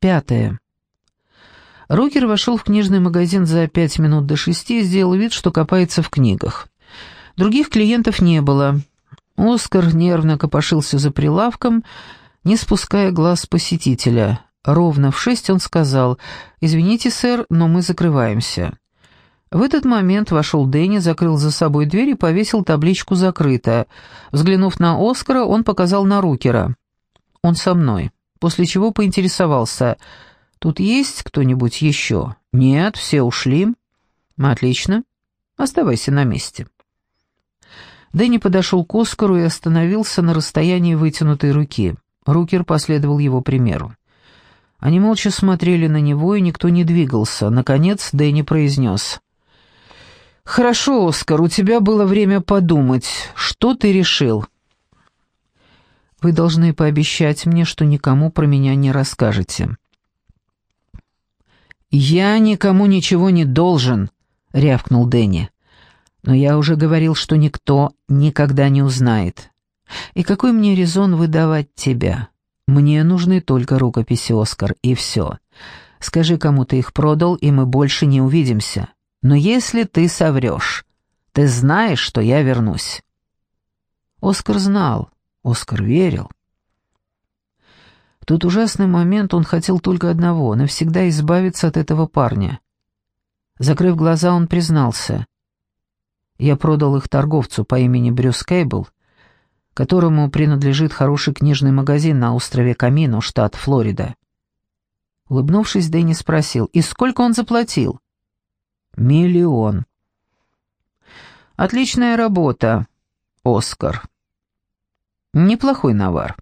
Пятое. Рокер вошел в книжный магазин за пять минут до шести и сделал вид, что копается в книгах. Других клиентов не было. Оскар нервно копошился за прилавком, не спуская глаз посетителя. Ровно в шесть он сказал «Извините, сэр, но мы закрываемся». В этот момент вошел Дэнни, закрыл за собой дверь и повесил табличку «Закрыто». Взглянув на Оскара, он показал на Рукера. «Он со мной», после чего поинтересовался «Тут есть кто-нибудь еще?» «Нет, все ушли». «Отлично. Оставайся на месте». Дэнни подошел к Оскару и остановился на расстоянии вытянутой руки. Рукер последовал его примеру. Они молча смотрели на него, и никто не двигался. Наконец Дэнни произнес. «Хорошо, Оскар, у тебя было время подумать. Что ты решил?» «Вы должны пообещать мне, что никому про меня не расскажете». «Я никому ничего не должен», — рявкнул Дэнни. «Но я уже говорил, что никто никогда не узнает. И какой мне резон выдавать тебя? Мне нужны только рукописи, Оскар, и все. Скажи, кому ты их продал, и мы больше не увидимся». Но если ты соврешь, ты знаешь, что я вернусь». Оскар знал, Оскар верил. В тот ужасный момент он хотел только одного — навсегда избавиться от этого парня. Закрыв глаза, он признался. «Я продал их торговцу по имени Брюс Кейбл, которому принадлежит хороший книжный магазин на острове Камино, штат Флорида». Улыбнувшись, Дэнни спросил, «И сколько он заплатил?» Миллион. Отличная работа, Оскар. Неплохой навар.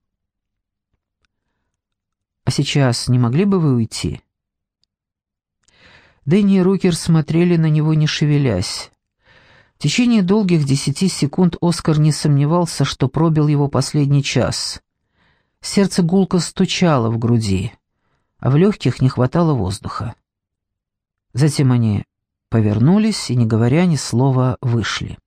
А сейчас не могли бы вы уйти? Дэнни и Рукер смотрели на него, не шевелясь. В течение долгих десяти секунд Оскар не сомневался, что пробил его последний час. Сердце гулко стучало в груди, а в легких не хватало воздуха. Затем они повернулись и, не говоря ни слова, вышли.